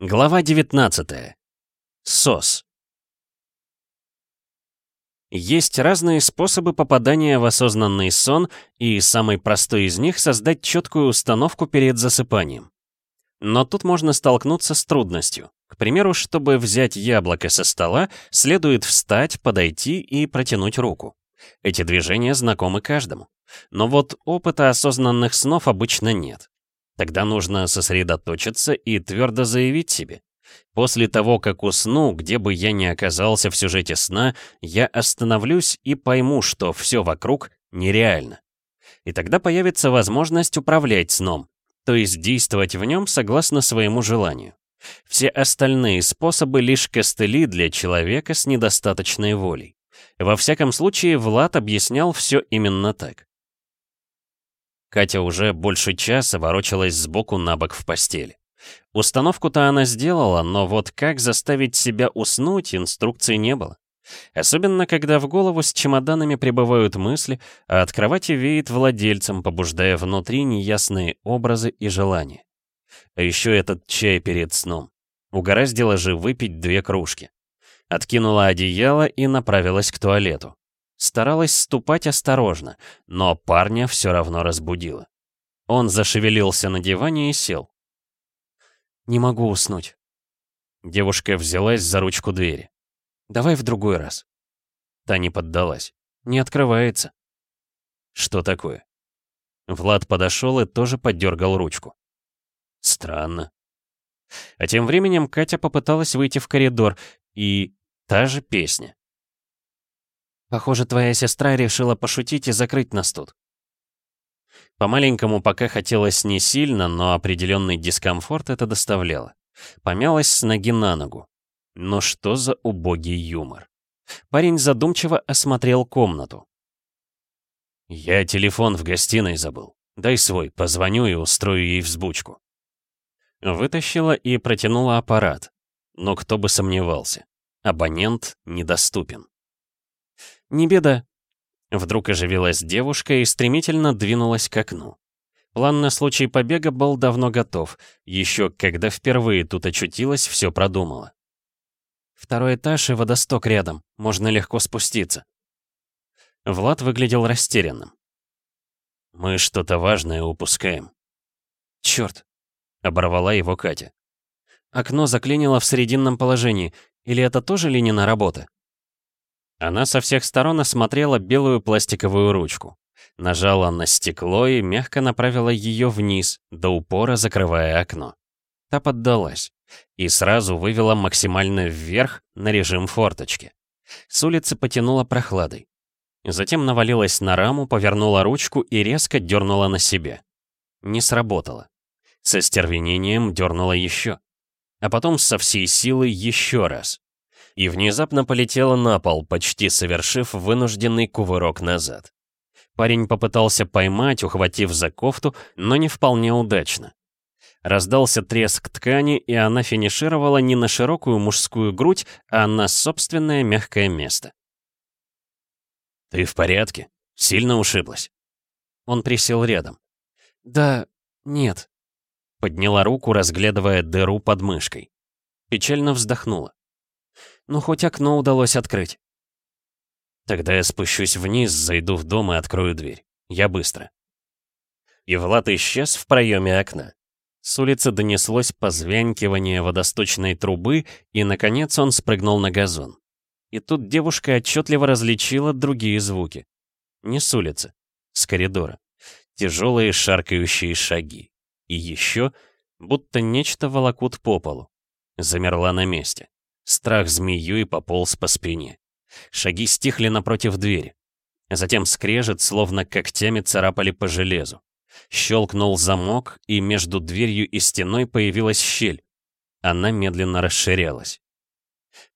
Глава 19. СОС. Есть разные способы попадания в осознанный сон, и самый простой из них — создать четкую установку перед засыпанием. Но тут можно столкнуться с трудностью. К примеру, чтобы взять яблоко со стола, следует встать, подойти и протянуть руку. Эти движения знакомы каждому. Но вот опыта осознанных снов обычно нет. Тогда нужно сосредоточиться и твердо заявить себе. После того, как усну, где бы я ни оказался в сюжете сна, я остановлюсь и пойму, что все вокруг нереально. И тогда появится возможность управлять сном, то есть действовать в нем согласно своему желанию. Все остальные способы лишь костыли для человека с недостаточной волей. Во всяком случае, Влад объяснял все именно так. Катя уже больше часа ворочалась сбоку на бок в постели. Установку-то она сделала, но вот как заставить себя уснуть, инструкции не было. Особенно, когда в голову с чемоданами прибывают мысли, а от кровати веет владельцем, побуждая внутри неясные образы и желания. А еще этот чай перед сном. Угораздило же выпить две кружки. Откинула одеяло и направилась к туалету. Старалась ступать осторожно, но парня все равно разбудила. Он зашевелился на диване и сел. «Не могу уснуть». Девушка взялась за ручку двери. «Давай в другой раз». Та не поддалась. «Не открывается». «Что такое?» Влад подошел и тоже поддергал ручку. «Странно». А тем временем Катя попыталась выйти в коридор, и та же песня. Похоже, твоя сестра решила пошутить и закрыть нас тут. По-маленькому пока хотелось не сильно, но определенный дискомфорт это доставляло. Помялась с ноги на ногу. Но что за убогий юмор? Парень задумчиво осмотрел комнату. «Я телефон в гостиной забыл. Дай свой, позвоню и устрою ей взбучку». Вытащила и протянула аппарат. Но кто бы сомневался. Абонент недоступен. «Не беда». Вдруг оживилась девушка и стремительно двинулась к окну. План на случай побега был давно готов. Еще когда впервые тут очутилась, все продумала. Второй этаж и водосток рядом. Можно легко спуститься. Влад выглядел растерянным. «Мы что-то важное упускаем». «Чёрт!» — оборвала его Катя. «Окно заклинило в срединном положении. Или это тоже Ленина работа?» Она со всех сторон осмотрела белую пластиковую ручку. Нажала на стекло и мягко направила ее вниз, до упора закрывая окно. Та поддалась и сразу вывела максимально вверх на режим форточки. С улицы потянула прохладой. Затем навалилась на раму, повернула ручку и резко дернула на себе. Не сработало. Со стервенением дернула еще. А потом со всей силы еще раз и внезапно полетела на пол, почти совершив вынужденный кувырок назад. Парень попытался поймать, ухватив за кофту, но не вполне удачно. Раздался треск ткани, и она финишировала не на широкую мужскую грудь, а на собственное мягкое место. «Ты в порядке? Сильно ушиблась?» Он присел рядом. «Да, нет». Подняла руку, разглядывая дыру под мышкой. Печально вздохнула. Ну, хоть окно удалось открыть. Тогда я спущусь вниз, зайду в дом и открою дверь. Я быстро. И Влад исчез в проеме окна. С улицы донеслось позвянькивание водосточной трубы, и, наконец, он спрыгнул на газон. И тут девушка отчетливо различила другие звуки. Не с улицы, с коридора. Тяжелые шаркающие шаги. И еще, будто нечто волокут по полу. Замерла на месте. Страх змею и пополз по спине. Шаги стихли напротив двери. Затем скрежет, словно когтями царапали по железу. Щелкнул замок, и между дверью и стеной появилась щель. Она медленно расширялась.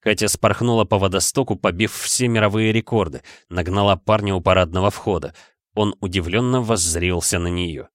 Катя спорхнула по водостоку, побив все мировые рекорды, нагнала парня у парадного входа. Он удивленно воззрился на нее.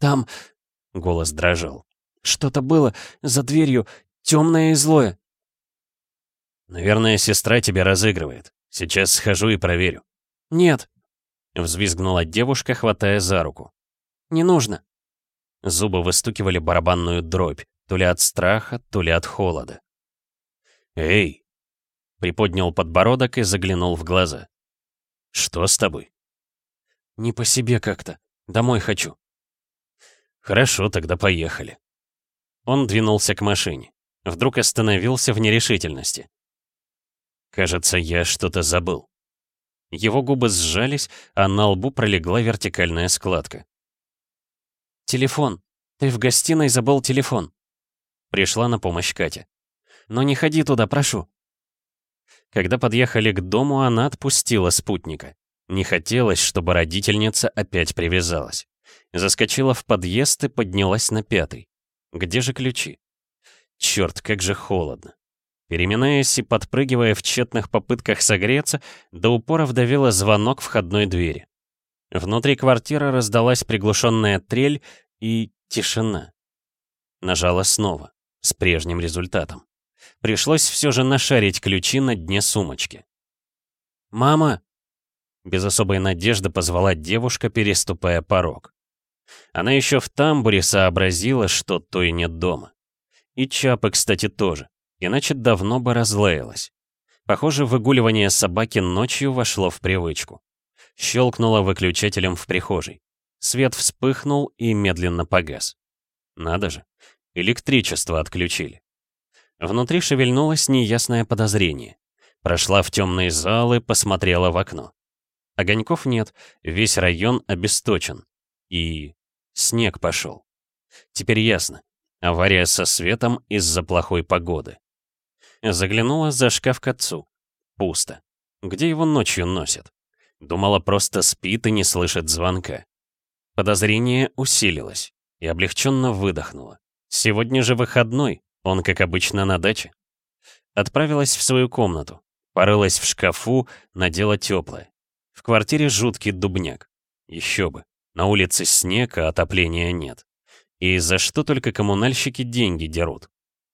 «Там...» — голос дрожал. «Что-то было за дверью, темное и злое». «Наверное, сестра тебя разыгрывает. Сейчас схожу и проверю». «Нет», — взвизгнула девушка, хватая за руку. «Не нужно». Зубы выстукивали барабанную дробь, то ли от страха, то ли от холода. «Эй!» — приподнял подбородок и заглянул в глаза. «Что с тобой?» «Не по себе как-то. Домой хочу». «Хорошо, тогда поехали». Он двинулся к машине. Вдруг остановился в нерешительности. «Кажется, я что-то забыл». Его губы сжались, а на лбу пролегла вертикальная складка. «Телефон. Ты в гостиной забыл телефон». Пришла на помощь Катя. «Но не ходи туда, прошу». Когда подъехали к дому, она отпустила спутника. Не хотелось, чтобы родительница опять привязалась. Заскочила в подъезд и поднялась на пятый. Где же ключи? Черт, как же холодно. Переминаясь и подпрыгивая в тщетных попытках согреться, до упора вдавила звонок входной двери. Внутри квартиры раздалась приглушенная трель и тишина. Нажала снова, с прежним результатом. Пришлось все же нашарить ключи на дне сумочки. «Мама!» Без особой надежды позвала девушка, переступая порог. Она еще в тамбуре сообразила, что той нет дома. И Чапы, кстати, тоже иначе давно бы разлаялась. Похоже, выгуливание собаки ночью вошло в привычку. Щелкнула выключателем в прихожей. Свет вспыхнул и медленно погас. Надо же, электричество отключили. Внутри шевельнулось неясное подозрение. Прошла в темные залы, посмотрела в окно. Огоньков нет, весь район обесточен. И снег пошел. Теперь ясно. Авария со светом из-за плохой погоды. Заглянула за шкаф к отцу. Пусто. Где его ночью носят? Думала, просто спит и не слышит звонка. Подозрение усилилось и облегченно выдохнула. Сегодня же выходной, он, как обычно, на даче. Отправилась в свою комнату, порылась в шкафу, надела теплое. В квартире жуткий дубняк. Еще бы. На улице снег, а отопления нет. И за что только коммунальщики деньги дерут?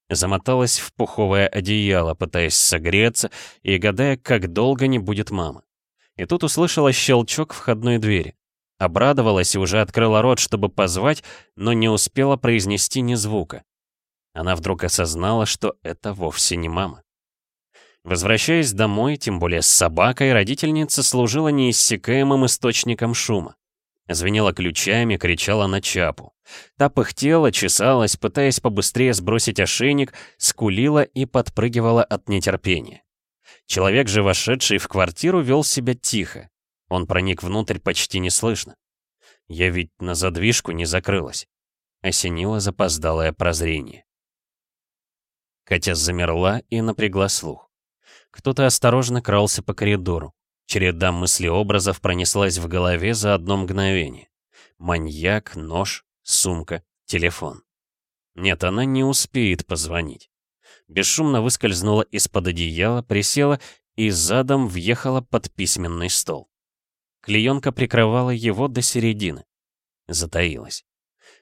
Замоталась в пуховое одеяло, пытаясь согреться и гадая, как долго не будет мама. И тут услышала щелчок входной двери. Обрадовалась и уже открыла рот, чтобы позвать, но не успела произнести ни звука. Она вдруг осознала, что это вовсе не мама. Возвращаясь домой, тем более с собакой, родительница служила неиссякаемым источником шума. Звенела ключами, кричала на чапу. Та пыхтела, чесалась, пытаясь побыстрее сбросить ошейник, скулила и подпрыгивала от нетерпения. Человек же, вошедший в квартиру, вел себя тихо. Он проник внутрь почти неслышно. Я ведь на задвижку не закрылась. Осенило запоздалое прозрение. Катя замерла и напрягла слух. Кто-то осторожно крался по коридору. Череда мыслеобразов пронеслась в голове за одно мгновение. Маньяк, нож, сумка, телефон. Нет, она не успеет позвонить. Бесшумно выскользнула из-под одеяла, присела и задом въехала под письменный стол. Клеенка прикрывала его до середины. Затаилась.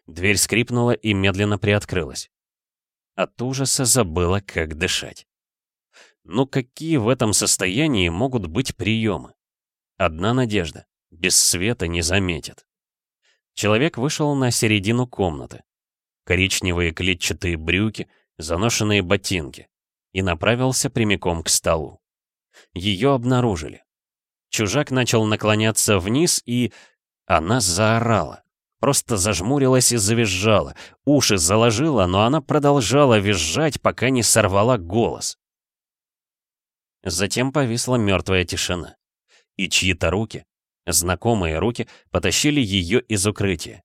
Дверь скрипнула и медленно приоткрылась. От ужаса забыла, как дышать. Ну какие в этом состоянии могут быть приемы? Одна надежда. Без света не заметит. Человек вышел на середину комнаты. Коричневые клетчатые брюки, заношенные ботинки. И направился прямиком к столу. Ее обнаружили. Чужак начал наклоняться вниз, и... Она заорала. Просто зажмурилась и завизжала. Уши заложила, но она продолжала визжать, пока не сорвала голос. Затем повисла мертвая тишина. И чьи-то руки, знакомые руки, потащили ее из укрытия.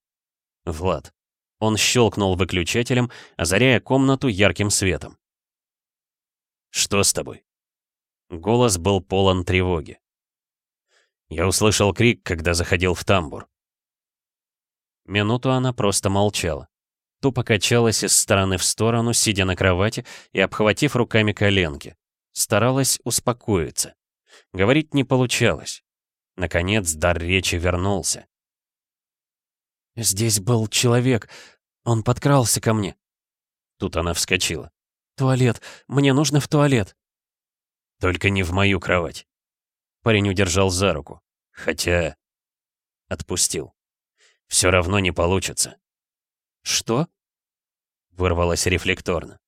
Влад. Он щелкнул выключателем, озаряя комнату ярким светом. «Что с тобой?» Голос был полон тревоги. Я услышал крик, когда заходил в тамбур. Минуту она просто молчала. Тупо качалась из стороны в сторону, сидя на кровати и обхватив руками коленки. Старалась успокоиться. Говорить не получалось. Наконец дар речи вернулся. «Здесь был человек. Он подкрался ко мне». Тут она вскочила. «Туалет. Мне нужно в туалет». «Только не в мою кровать». Парень удержал за руку. Хотя... Отпустил. Все равно не получится. «Что?» вырвалось рефлекторно.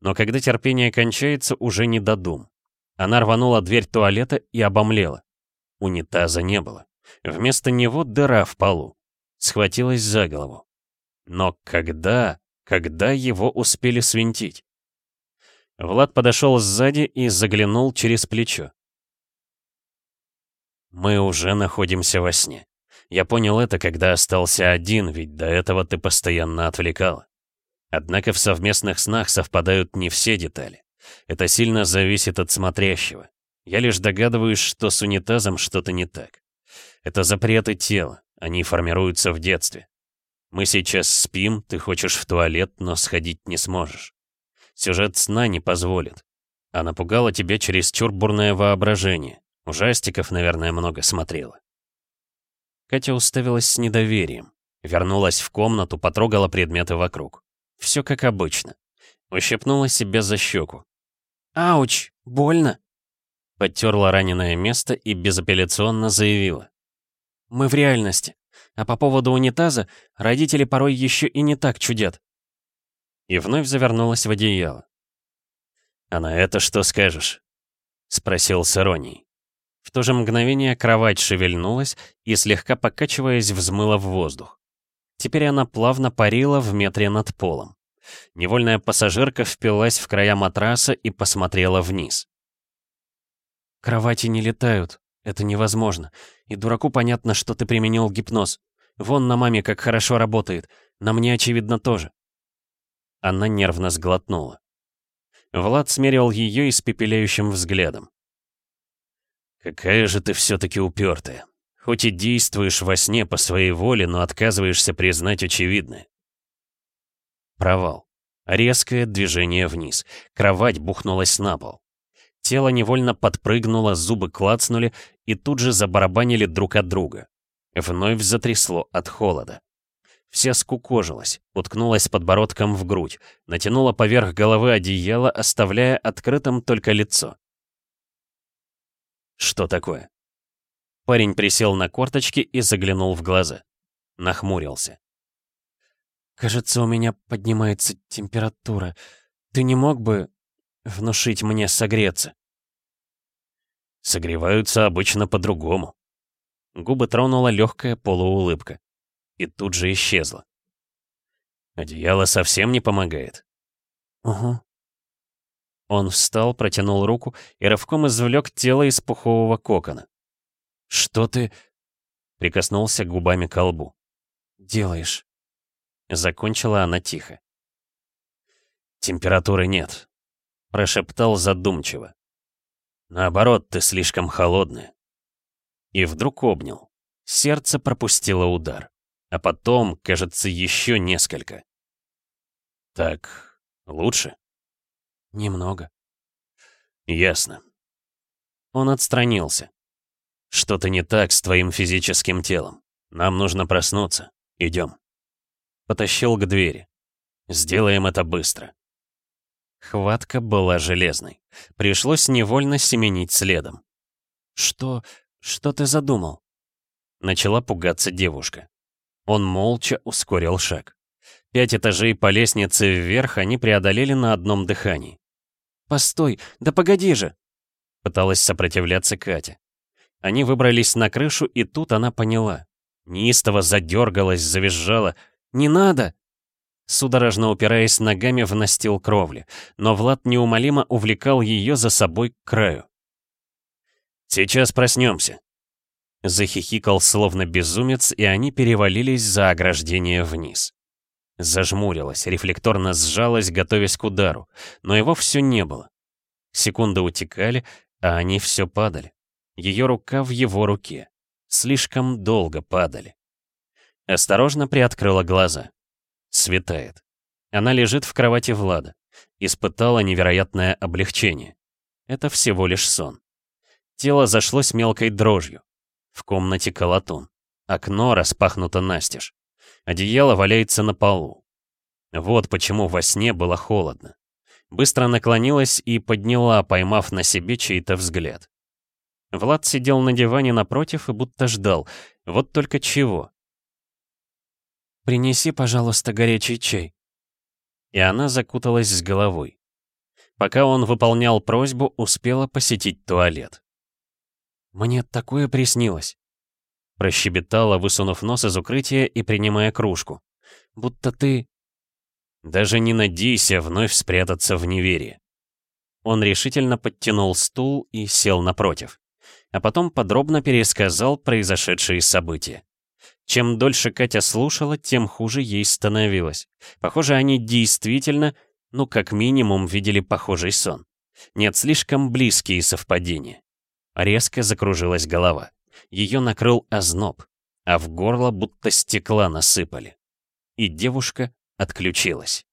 Но когда терпение кончается, уже не до дум. Она рванула дверь туалета и обомлела. Унитаза не было. Вместо него дыра в полу. Схватилась за голову. Но когда, когда его успели свинтить? Влад подошел сзади и заглянул через плечо. Мы уже находимся во сне. Я понял это, когда остался один, ведь до этого ты постоянно отвлекала. Однако в совместных снах совпадают не все детали. Это сильно зависит от смотрящего. Я лишь догадываюсь, что с унитазом что-то не так. Это запреты тела, они формируются в детстве. Мы сейчас спим, ты хочешь в туалет, но сходить не сможешь. Сюжет сна не позволит. А напугало тебя через бурное воображение. Ужастиков, наверное, много смотрела. Катя уставилась с недоверием. Вернулась в комнату, потрогала предметы вокруг. Все как обычно. Ущипнула себя за щеку. «Ауч, больно!» Подтерла раненое место и безапелляционно заявила. «Мы в реальности. А по поводу унитаза, родители порой еще и не так чудят». И вновь завернулась в одеяло. «А на это что скажешь?» — спросил с иронией. В то же мгновение кровать шевельнулась и, слегка покачиваясь, взмыла в воздух. Теперь она плавно парила в метре над полом. Невольная пассажирка впилась в края матраса и посмотрела вниз. «Кровати не летают. Это невозможно. И дураку понятно, что ты применил гипноз. Вон на маме как хорошо работает. На мне, очевидно, тоже». Она нервно сглотнула. Влад смерил ее испепеляющим взглядом. «Какая же ты все-таки упертая. Хоть и действуешь во сне по своей воле, но отказываешься признать очевидное». Провал. Резкое движение вниз. Кровать бухнулась на пол. Тело невольно подпрыгнуло, зубы клацнули и тут же забарабанили друг от друга. Вновь затрясло от холода. Вся скукожилась, уткнулась подбородком в грудь, натянула поверх головы одеяло, оставляя открытым только лицо. Что такое? Парень присел на корточки и заглянул в глаза. Нахмурился. «Кажется, у меня поднимается температура. Ты не мог бы внушить мне согреться?» Согреваются обычно по-другому. Губы тронула легкая полуулыбка. И тут же исчезла. Одеяло совсем не помогает. Угу. Он встал, протянул руку и рывком извлек тело из пухового кокона. «Что ты...» — прикоснулся губами к лбу. «Делаешь?» Закончила она тихо. «Температуры нет», — прошептал задумчиво. «Наоборот, ты слишком холодная». И вдруг обнял. Сердце пропустило удар. А потом, кажется, еще несколько. «Так, лучше?» «Немного». «Ясно». Он отстранился. «Что-то не так с твоим физическим телом. Нам нужно проснуться. Идем». Потащил к двери. «Сделаем это быстро». Хватка была железной. Пришлось невольно семенить следом. «Что... что ты задумал?» Начала пугаться девушка. Он молча ускорил шаг. Пять этажей по лестнице вверх они преодолели на одном дыхании. «Постой, да погоди же!» Пыталась сопротивляться Катя. Они выбрались на крышу, и тут она поняла. Неистово задергалась, завизжала. «Не надо!» Судорожно упираясь ногами в настил кровли, но Влад неумолимо увлекал ее за собой к краю. «Сейчас проснемся!» Захихикал словно безумец, и они перевалились за ограждение вниз. Зажмурилась, рефлекторно сжалась, готовясь к удару, но его все не было. Секунды утекали, а они все падали. Ее рука в его руке. Слишком долго падали. Осторожно приоткрыла глаза. Светает. Она лежит в кровати Влада. Испытала невероятное облегчение. Это всего лишь сон. Тело зашлось мелкой дрожью. В комнате колотун. Окно распахнуто настежь. Одеяло валяется на полу. Вот почему во сне было холодно. Быстро наклонилась и подняла, поймав на себе чей-то взгляд. Влад сидел на диване напротив и будто ждал. Вот только чего. «Принеси, пожалуйста, горячий чай», и она закуталась с головой. Пока он выполнял просьбу, успела посетить туалет. «Мне такое приснилось», — прощебетала, высунув нос из укрытия и принимая кружку. «Будто ты...» «Даже не надейся вновь спрятаться в неверии». Он решительно подтянул стул и сел напротив. А потом подробно пересказал произошедшие события. Чем дольше Катя слушала, тем хуже ей становилось. Похоже, они действительно, ну как минимум, видели похожий сон. Нет, слишком близкие совпадения. Резко закружилась голова. Ее накрыл озноб, а в горло будто стекла насыпали. И девушка отключилась.